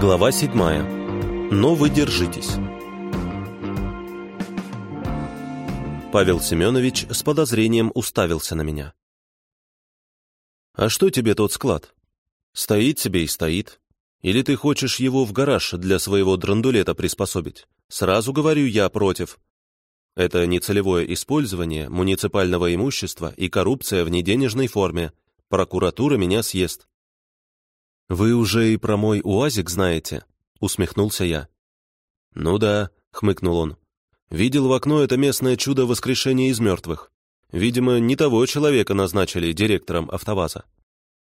Глава седьмая. Но вы держитесь. Павел Семенович с подозрением уставился на меня. «А что тебе тот склад? Стоит себе и стоит. Или ты хочешь его в гараж для своего драндулета приспособить? Сразу говорю я против. Это нецелевое использование муниципального имущества и коррупция в неденежной форме. Прокуратура меня съест. «Вы уже и про мой УАЗик знаете?» — усмехнулся я. «Ну да», — хмыкнул он. «Видел в окно это местное чудо воскрешения из мертвых. Видимо, не того человека назначили директором АвтоВАЗа.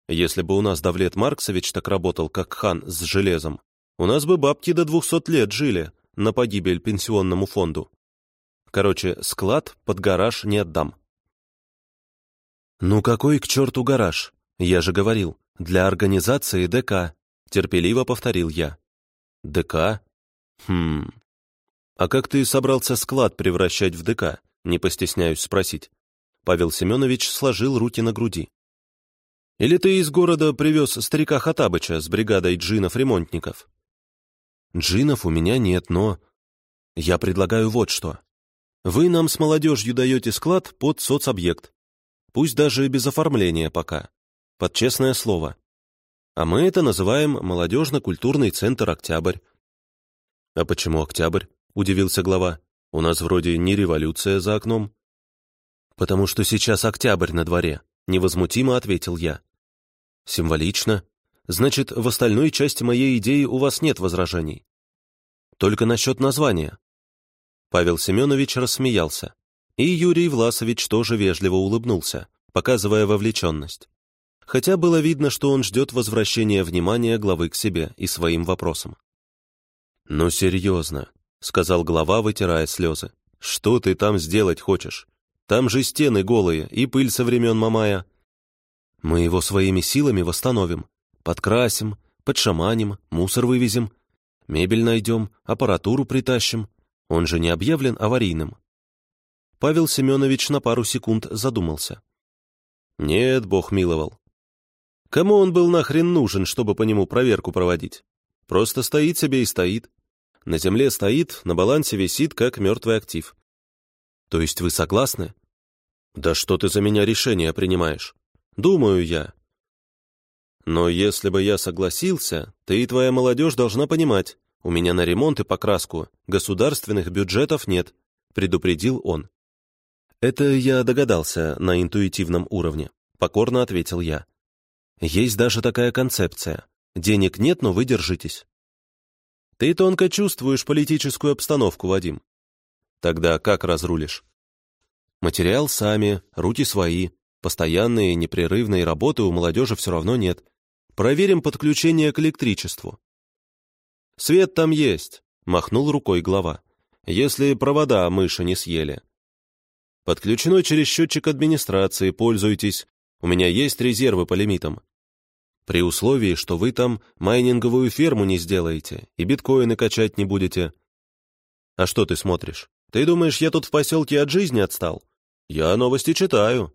Если бы у нас Давлет Марксович так работал, как хан с железом, у нас бы бабки до двухсот лет жили на погибель пенсионному фонду. Короче, склад под гараж не отдам». «Ну какой к черту гараж? Я же говорил, для организации ДК», — терпеливо повторил я. «ДК? Хм... А как ты собрался склад превращать в ДК? Не постесняюсь спросить». Павел Семенович сложил руки на груди. «Или ты из города привез старика Хатабыча с бригадой джинов-ремонтников?» «Джинов у меня нет, но...» «Я предлагаю вот что. Вы нам с молодежью даете склад под соцобъект. Пусть даже без оформления пока под честное слово. А мы это называем молодежно-культурный центр «Октябрь». «А почему «Октябрь»?» — удивился глава. «У нас вроде не революция за окном». «Потому что сейчас октябрь на дворе», — невозмутимо ответил я. «Символично. Значит, в остальной части моей идеи у вас нет возражений. Только насчет названия». Павел Семенович рассмеялся, и Юрий Власович тоже вежливо улыбнулся, показывая вовлеченность хотя было видно, что он ждет возвращения внимания главы к себе и своим вопросам. «Ну, серьезно», — сказал глава, вытирая слезы. «Что ты там сделать хочешь? Там же стены голые и пыль со времен Мамая». «Мы его своими силами восстановим. Подкрасим, подшаманим, мусор вывезем, мебель найдем, аппаратуру притащим. Он же не объявлен аварийным». Павел Семенович на пару секунд задумался. «Нет, Бог миловал. Кому он был нахрен нужен, чтобы по нему проверку проводить? Просто стоит себе и стоит. На земле стоит, на балансе висит, как мертвый актив. То есть вы согласны? Да что ты за меня решение принимаешь? Думаю я. Но если бы я согласился, ты и твоя молодежь должна понимать, у меня на ремонт и покраску государственных бюджетов нет, предупредил он. Это я догадался на интуитивном уровне, покорно ответил я. Есть даже такая концепция. Денег нет, но вы держитесь. Ты тонко чувствуешь политическую обстановку, Вадим. Тогда как разрулишь? Материал сами, руки свои. Постоянные, непрерывные работы у молодежи все равно нет. Проверим подключение к электричеству. Свет там есть, махнул рукой глава. Если провода мыши не съели. Подключено через счетчик администрации, пользуйтесь. У меня есть резервы по лимитам. При условии, что вы там майнинговую ферму не сделаете и биткоины качать не будете. А что ты смотришь? Ты думаешь, я тут в поселке от жизни отстал? Я новости читаю.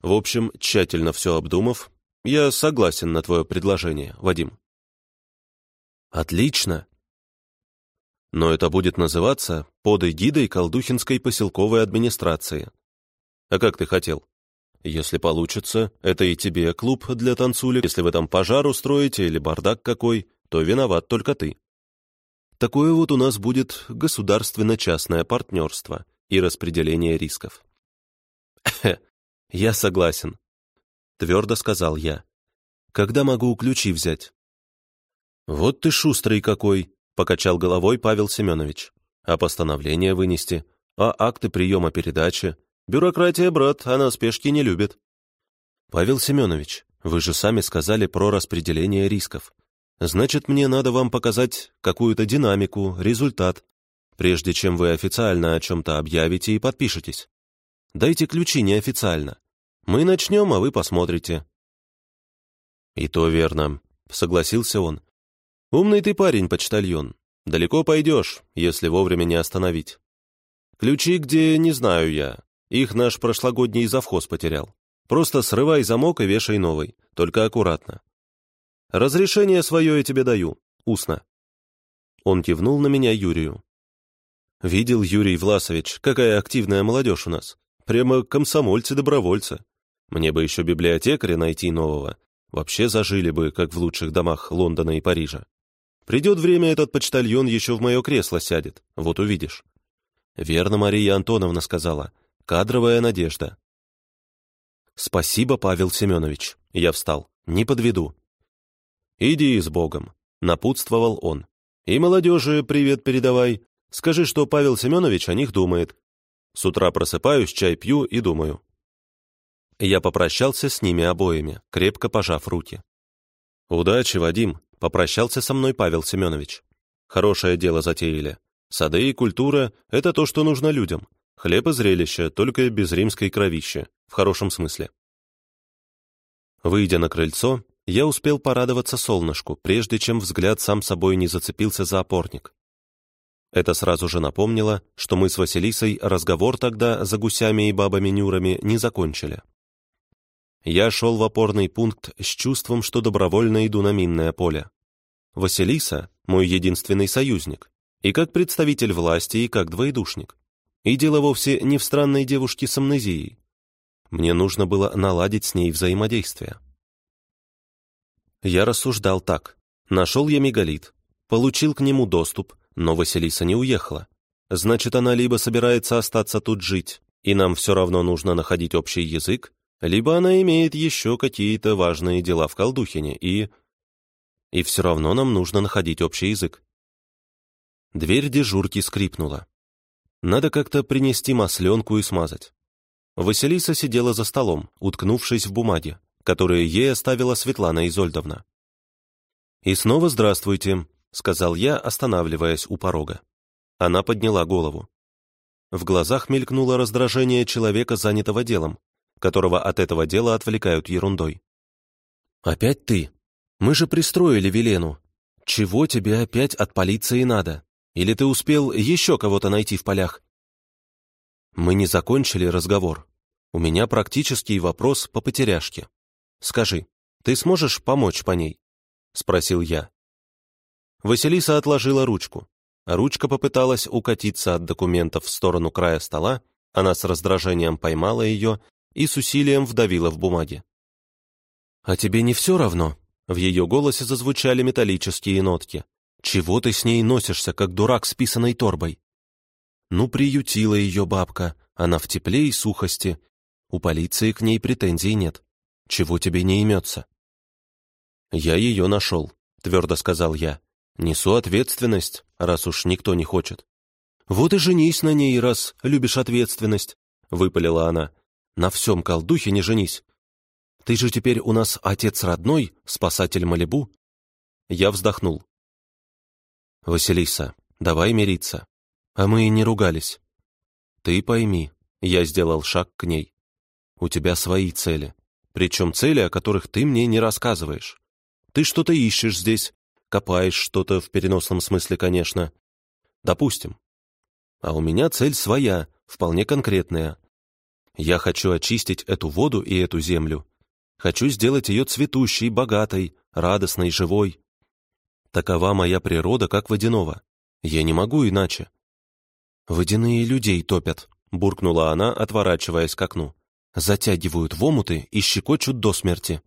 В общем, тщательно все обдумав, я согласен на твое предложение, Вадим. Отлично. Но это будет называться под эгидой Колдухинской поселковой администрации. А как ты хотел? Если получится, это и тебе клуб для танцулек. Если вы там пожар устроите или бардак какой, то виноват только ты. Такое вот у нас будет государственно-частное партнерство и распределение рисков. «Я согласен», — твердо сказал я. «Когда могу ключи взять?» «Вот ты шустрый какой», — покачал головой Павел Семенович. «А постановление вынести? А акты приема передачи? Бюрократия, брат, она спешки не любит. Павел Семенович, вы же сами сказали про распределение рисков. Значит, мне надо вам показать какую-то динамику, результат, прежде чем вы официально о чем-то объявите и подпишетесь. Дайте ключи неофициально. Мы начнем, а вы посмотрите. И то верно, согласился он. Умный ты парень, почтальон. Далеко пойдешь, если вовремя не остановить. Ключи где, не знаю я. Их наш прошлогодний завхоз потерял. Просто срывай замок и вешай новый, только аккуратно. Разрешение свое я тебе даю. устно. Он кивнул на меня Юрию. Видел Юрий Власович, какая активная молодежь у нас. Прямо комсомольцы-добровольцы. Мне бы еще библиотекаря найти нового. Вообще зажили бы, как в лучших домах Лондона и Парижа. Придет время, этот почтальон еще в мое кресло сядет. Вот увидишь. Верно Мария Антоновна сказала. Кадровая надежда. Спасибо, Павел Семенович. Я встал. Не подведу. Иди с Богом, напутствовал он. И молодежи привет передавай. Скажи, что Павел Семенович о них думает. С утра просыпаюсь, чай пью и думаю. Я попрощался с ними обоими, крепко пожав руки. «Удачи, Вадим», — попрощался со мной Павел Семенович. «Хорошее дело затеяли. Сады и культура — это то, что нужно людям. Хлеб и зрелище, только без римской кровищи, в хорошем смысле». Выйдя на крыльцо, я успел порадоваться солнышку, прежде чем взгляд сам собой не зацепился за опорник. Это сразу же напомнило, что мы с Василисой разговор тогда за гусями и бабами-нюрами не закончили. Я шел в опорный пункт с чувством, что добровольно иду на минное поле. Василиса — мой единственный союзник, и как представитель власти, и как двоедушник. И дело вовсе не в странной девушке с амнезией. Мне нужно было наладить с ней взаимодействие. Я рассуждал так. Нашел я мегалит, получил к нему доступ, но Василиса не уехала. Значит, она либо собирается остаться тут жить, и нам все равно нужно находить общий язык, либо она имеет еще какие-то важные дела в Колдухине, и... И все равно нам нужно находить общий язык. Дверь дежурки скрипнула. Надо как-то принести масленку и смазать. Василиса сидела за столом, уткнувшись в бумаге, которые ей оставила Светлана Изольдовна. «И снова здравствуйте», — сказал я, останавливаясь у порога. Она подняла голову. В глазах мелькнуло раздражение человека, занятого делом, которого от этого дела отвлекают ерундой. «Опять ты? Мы же пристроили Велену. Чего тебе опять от полиции надо? Или ты успел еще кого-то найти в полях?» Мы не закончили разговор. У меня практический вопрос по потеряшке. Скажи, ты сможешь помочь по ней?» — спросил я. Василиса отложила ручку. Ручка попыталась укатиться от документов в сторону края стола, она с раздражением поймала ее и с усилием вдавила в бумаги. «А тебе не все равно?» В ее голосе зазвучали металлические нотки. «Чего ты с ней носишься, как дурак с писаной торбой?» Ну, приютила ее бабка, она в тепле и сухости. У полиции к ней претензий нет. Чего тебе не имется?» «Я ее нашел», — твердо сказал я. «Несу ответственность, раз уж никто не хочет». «Вот и женись на ней, раз любишь ответственность», — выпалила она. «На всем колдухе не женись. Ты же теперь у нас отец родной, спасатель Малибу». Я вздохнул. «Василиса, давай мириться. А мы и не ругались. Ты пойми, я сделал шаг к ней. У тебя свои цели. Причем цели, о которых ты мне не рассказываешь. Ты что-то ищешь здесь, копаешь что-то в переносном смысле, конечно. Допустим. А у меня цель своя, вполне конкретная. Я хочу очистить эту воду и эту землю. Хочу сделать ее цветущей, богатой, радостной, живой. Такова моя природа, как водяного. Я не могу иначе. «Водяные людей топят», — буркнула она, отворачиваясь к окну затягивают в омуты и щекочут до смерти.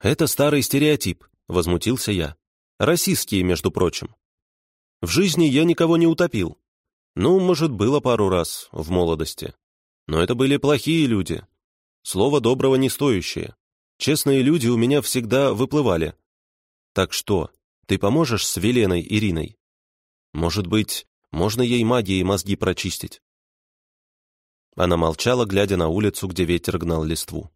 «Это старый стереотип», — возмутился я. «Российские, между прочим. В жизни я никого не утопил. Ну, может, было пару раз в молодости. Но это были плохие люди. Слово доброго не стоящие. Честные люди у меня всегда выплывали. Так что, ты поможешь с Веленой Ириной? Может быть, можно ей магией мозги прочистить? Она молчала, глядя на улицу, где ветер гнал листву.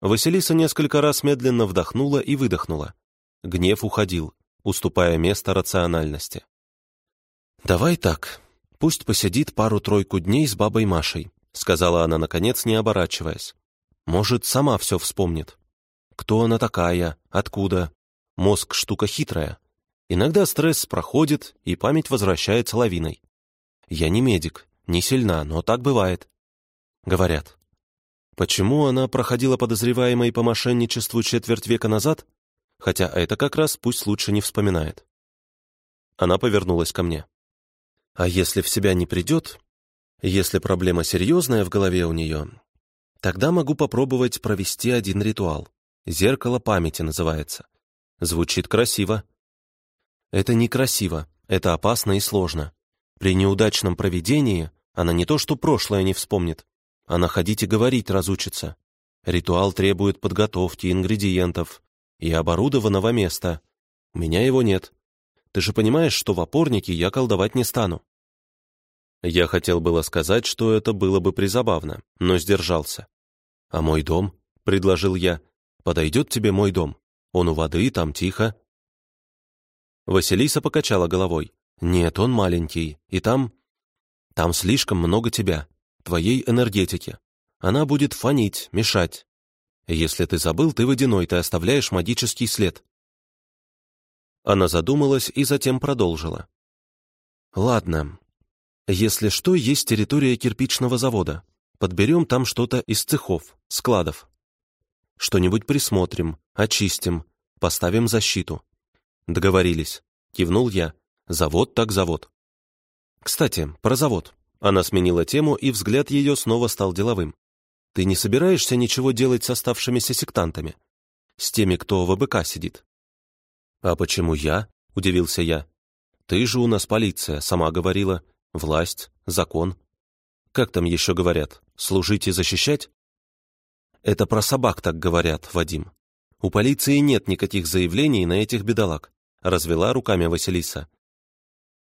Василиса несколько раз медленно вдохнула и выдохнула. Гнев уходил, уступая место рациональности. «Давай так. Пусть посидит пару-тройку дней с бабой Машей», сказала она, наконец, не оборачиваясь. «Может, сама все вспомнит. Кто она такая? Откуда? Мозг — штука хитрая. Иногда стресс проходит, и память возвращается лавиной. Я не медик, не сильна, но так бывает. Говорят. Почему она проходила подозреваемой по мошенничеству четверть века назад? хотя это как раз пусть лучше не вспоминает. Она повернулась ко мне. А если в себя не придет, если проблема серьезная в голове у нее, тогда могу попробовать провести один ритуал. Зеркало памяти называется. Звучит красиво. Это некрасиво, это опасно и сложно. При неудачном проведении она не то что прошлое не вспомнит, она ходить и говорить разучится. Ритуал требует подготовки ингредиентов и оборудованного места. У меня его нет. Ты же понимаешь, что в опорнике я колдовать не стану. Я хотел было сказать, что это было бы призабавно, но сдержался. «А мой дом?» — предложил я. «Подойдет тебе мой дом? Он у воды, там тихо». Василиса покачала головой. «Нет, он маленький, и там... Там слишком много тебя, твоей энергетики. Она будет фонить, мешать. Если ты забыл, ты водяной, ты оставляешь магический след». Она задумалась и затем продолжила. «Ладно, если что, есть территория кирпичного завода. Подберем там что-то из цехов, складов. Что-нибудь присмотрим, очистим, поставим защиту. Договорились. Кивнул я. Завод так завод. Кстати, про завод. Она сменила тему, и взгляд ее снова стал деловым. Ты не собираешься ничего делать с оставшимися сектантами? С теми, кто в АБК сидит? А почему я? Удивился я. Ты же у нас полиция, сама говорила. Власть, закон. Как там еще говорят? Служить и защищать? Это про собак так говорят, Вадим. У полиции нет никаких заявлений на этих бедолаг. Развела руками Василиса.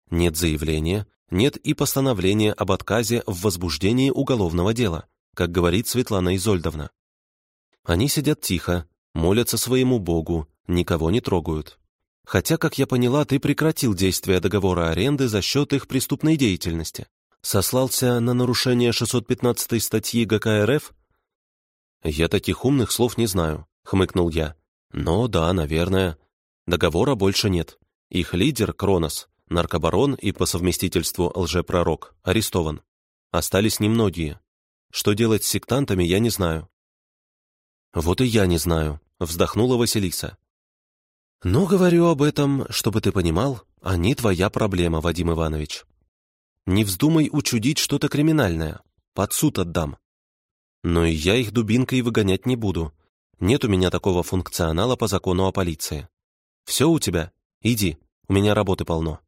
Нет заявления, нет и постановления об отказе в возбуждении уголовного дела, как говорит Светлана Изольдовна. Они сидят тихо, молятся своему Богу, никого не трогают. Хотя, как я поняла, ты прекратил действие договора аренды за счет их преступной деятельности. Сослался на нарушение 615 статьи ГК РФ? Я таких умных слов не знаю, хмыкнул я. Но да, наверное. Договора больше нет. Их лидер, Кронос, наркобарон и по совместительству лжепророк, арестован. Остались немногие. Что делать с сектантами, я не знаю. Вот и я не знаю, вздохнула Василиса. «Ну, говорю об этом, чтобы ты понимал, они твоя проблема, Вадим Иванович. Не вздумай учудить что-то криминальное, под суд отдам. Но и я их дубинкой выгонять не буду. Нет у меня такого функционала по закону о полиции. Все у тебя? Иди, у меня работы полно».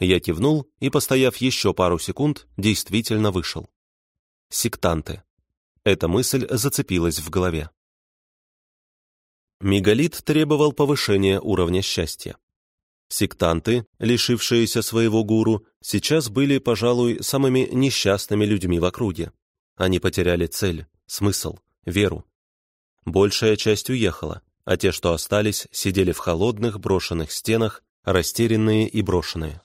Я кивнул и, постояв еще пару секунд, действительно вышел. Сектанты. Эта мысль зацепилась в голове. Мегалит требовал повышения уровня счастья. Сектанты, лишившиеся своего гуру, сейчас были, пожалуй, самыми несчастными людьми в округе. Они потеряли цель, смысл, веру. Большая часть уехала, а те, что остались, сидели в холодных брошенных стенах, растерянные и брошенные.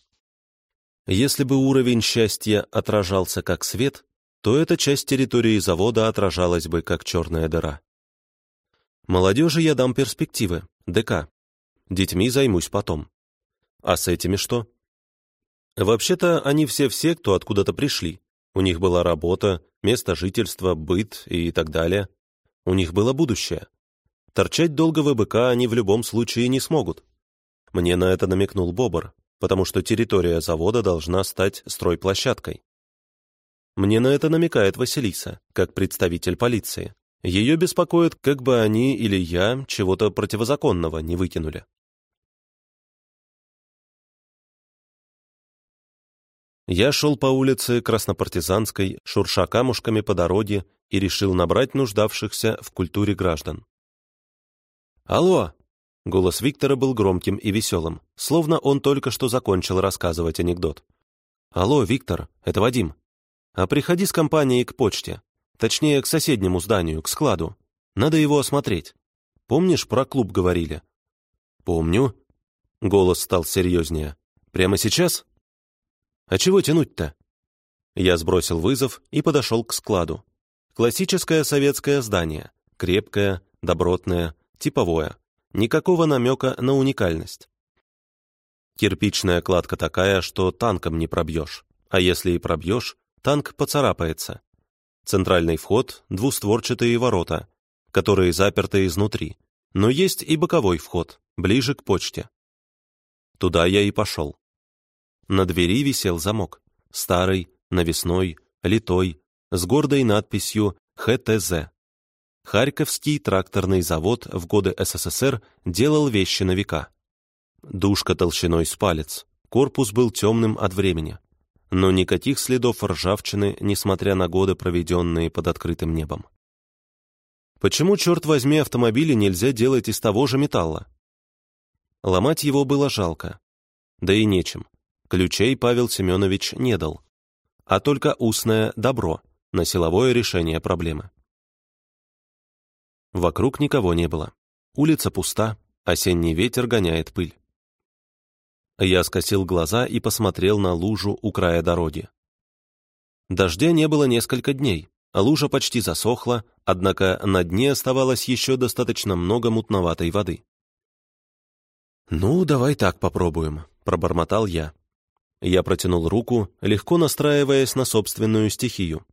Если бы уровень счастья отражался как свет, то эта часть территории завода отражалась бы как черная дыра. Молодежи я дам перспективы, ДК. Детьми займусь потом. А с этими что? Вообще-то они все-все, кто откуда-то пришли. У них была работа, место жительства, быт и так далее. У них было будущее. Торчать долго в ВБК они в любом случае не смогут. Мне на это намекнул Бобр, потому что территория завода должна стать стройплощадкой. Мне на это намекает Василиса, как представитель полиции. Ее беспокоит, как бы они или я чего-то противозаконного не выкинули. Я шел по улице Краснопартизанской, шурша камушками по дороге, и решил набрать нуждавшихся в культуре граждан. «Алло!» Голос Виктора был громким и веселым, словно он только что закончил рассказывать анекдот. «Алло, Виктор, это Вадим. А приходи с компанией к почте. Точнее, к соседнему зданию, к складу. Надо его осмотреть. Помнишь, про клуб говорили?» «Помню». Голос стал серьезнее. «Прямо сейчас?» «А чего тянуть-то?» Я сбросил вызов и подошел к складу. Классическое советское здание. Крепкое, добротное, типовое. Никакого намека на уникальность. Кирпичная кладка такая, что танком не пробьешь. А если и пробьешь, танк поцарапается. Центральный вход — двустворчатые ворота, которые заперты изнутри. но есть и боковой вход, ближе к почте. Туда я и пошел. На двери висел замок, старый, навесной, литой, с гордой надписью «ХТЗ». Харьковский тракторный завод в годы СССР делал вещи на века. Душка толщиной с палец, корпус был темным от времени, но никаких следов ржавчины, несмотря на годы, проведенные под открытым небом. Почему, черт возьми, автомобили нельзя делать из того же металла? Ломать его было жалко. Да и нечем. Ключей Павел Семенович не дал. А только устное добро на силовое решение проблемы. Вокруг никого не было. Улица пуста, осенний ветер гоняет пыль. Я скосил глаза и посмотрел на лужу у края дороги. Дождя не было несколько дней, а лужа почти засохла, однако на дне оставалось еще достаточно много мутноватой воды. «Ну, давай так попробуем», — пробормотал я. Я протянул руку, легко настраиваясь на собственную стихию.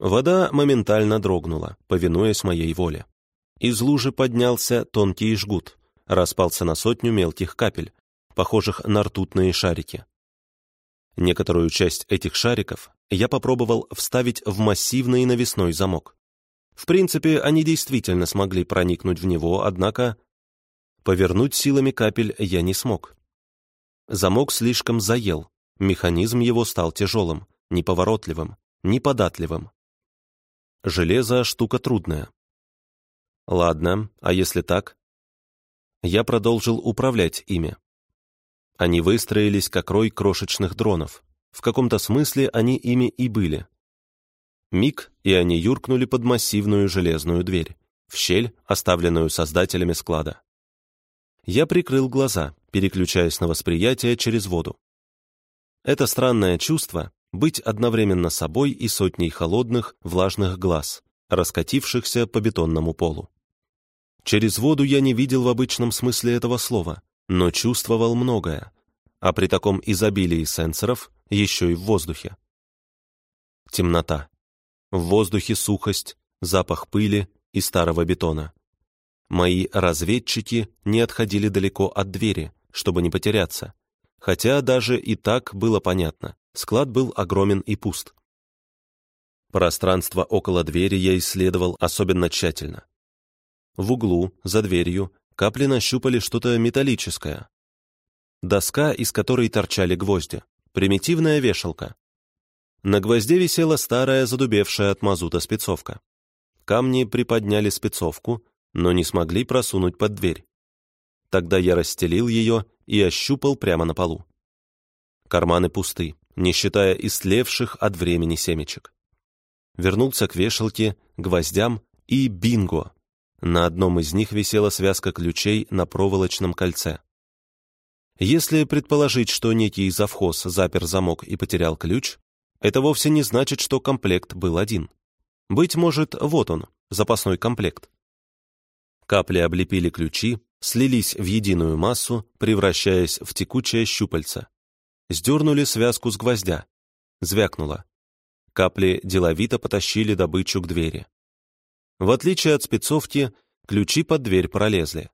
Вода моментально дрогнула, повинуясь моей воле. Из лужи поднялся тонкий жгут, распался на сотню мелких капель, похожих на ртутные шарики. Некоторую часть этих шариков я попробовал вставить в массивный навесной замок. В принципе, они действительно смогли проникнуть в него, однако повернуть силами капель я не смог. Замок слишком заел, механизм его стал тяжелым, неповоротливым, неподатливым. Железо — штука трудная. Ладно, а если так? Я продолжил управлять ими. Они выстроились как рой крошечных дронов. В каком-то смысле они ими и были. Миг, и они юркнули под массивную железную дверь, в щель, оставленную создателями склада. Я прикрыл глаза, переключаясь на восприятие через воду. Это странное чувство — быть одновременно собой и сотней холодных, влажных глаз, раскатившихся по бетонному полу. Через воду я не видел в обычном смысле этого слова, но чувствовал многое, а при таком изобилии сенсоров еще и в воздухе. Темнота. В воздухе сухость, запах пыли и старого бетона. Мои разведчики не отходили далеко от двери, чтобы не потеряться. Хотя даже и так было понятно, склад был огромен и пуст. Пространство около двери я исследовал особенно тщательно. В углу, за дверью, капли нащупали что-то металлическое. Доска, из которой торчали гвозди. Примитивная вешалка. На гвозде висела старая задубевшая от мазута спецовка. Камни приподняли спецовку, но не смогли просунуть под дверь. Тогда я расстелил ее и ощупал прямо на полу. Карманы пусты, не считая истлевших от времени семечек. Вернулся к вешалке, гвоздям и бинго! На одном из них висела связка ключей на проволочном кольце. Если предположить, что некий завхоз запер замок и потерял ключ, это вовсе не значит, что комплект был один. Быть может, вот он, запасной комплект. Капли облепили ключи, слились в единую массу, превращаясь в текучее щупальце. Сдернули связку с гвоздя. Звякнуло. Капли деловито потащили добычу к двери. В отличие от спецовки, ключи под дверь пролезли.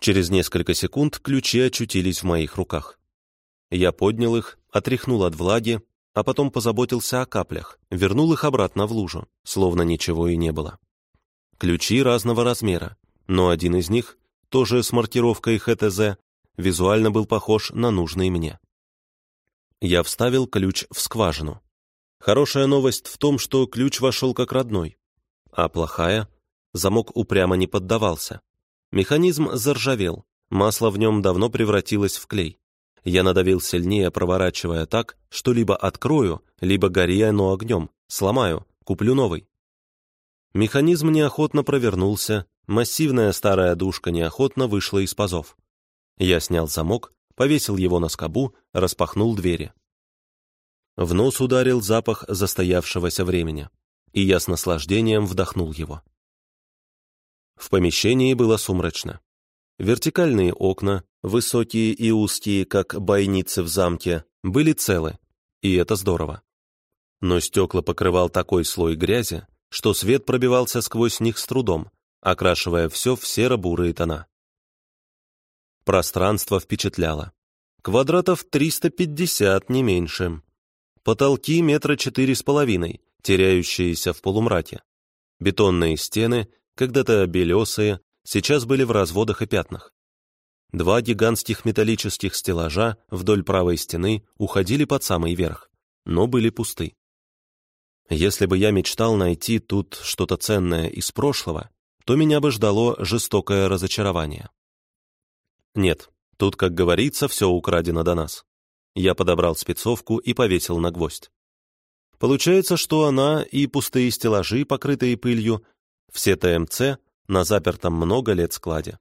Через несколько секунд ключи очутились в моих руках. Я поднял их, отряхнул от влаги, а потом позаботился о каплях, вернул их обратно в лужу, словно ничего и не было. Ключи разного размера, но один из них, тоже с маркировкой ХТЗ, визуально был похож на нужный мне. Я вставил ключ в скважину. Хорошая новость в том, что ключ вошел как родной, а плохая — замок упрямо не поддавался. Механизм заржавел, масло в нем давно превратилось в клей. Я надавил сильнее, проворачивая так, что либо открою, либо гори оно огнем, сломаю, куплю новый. Механизм неохотно провернулся, массивная старая душка неохотно вышла из пазов. Я снял замок, повесил его на скобу, распахнул двери. В нос ударил запах застоявшегося времени, и я с наслаждением вдохнул его. В помещении было сумрачно. Вертикальные окна, высокие и узкие, как бойницы в замке, были целы, и это здорово. Но стекла покрывал такой слой грязи, что свет пробивался сквозь них с трудом, окрашивая все в серо-бурые тона. Пространство впечатляло. Квадратов 350, не меньше. Потолки метра четыре с половиной, теряющиеся в полумраке. Бетонные стены, когда-то белесые, сейчас были в разводах и пятнах. Два гигантских металлических стеллажа вдоль правой стены уходили под самый верх, но были пусты. Если бы я мечтал найти тут что-то ценное из прошлого, то меня бы ждало жестокое разочарование. Нет, тут, как говорится, все украдено до нас. Я подобрал спецовку и повесил на гвоздь. Получается, что она и пустые стеллажи, покрытые пылью, все ТМЦ на запертом много лет складе.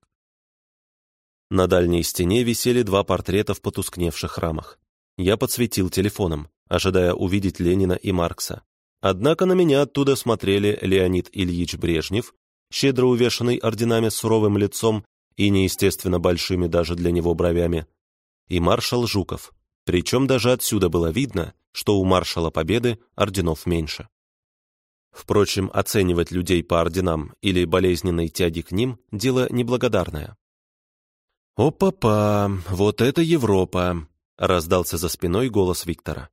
На дальней стене висели два портрета в потускневших рамах. Я подсветил телефоном, ожидая увидеть Ленина и Маркса. Однако на меня оттуда смотрели Леонид Ильич Брежнев, щедро увешанный орденами суровым лицом и неестественно большими даже для него бровями, и маршал Жуков, причем даже отсюда было видно, что у маршала Победы орденов меньше. Впрочем, оценивать людей по орденам или болезненной тяги к ним – дело неблагодарное. «О, папа, вот это Европа!» — раздался за спиной голос Виктора.